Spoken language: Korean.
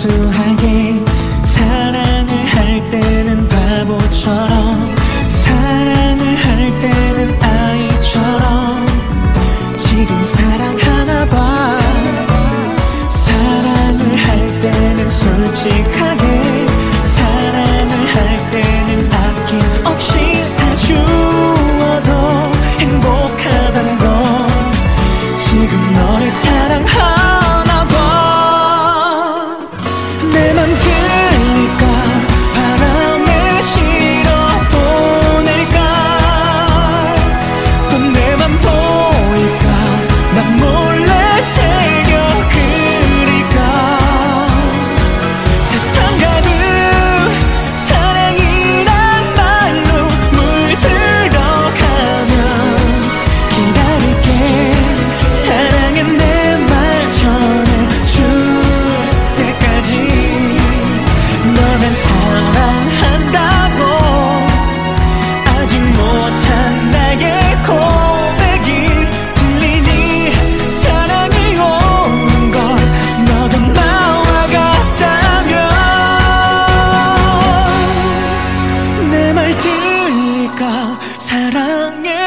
深海。 사랑해.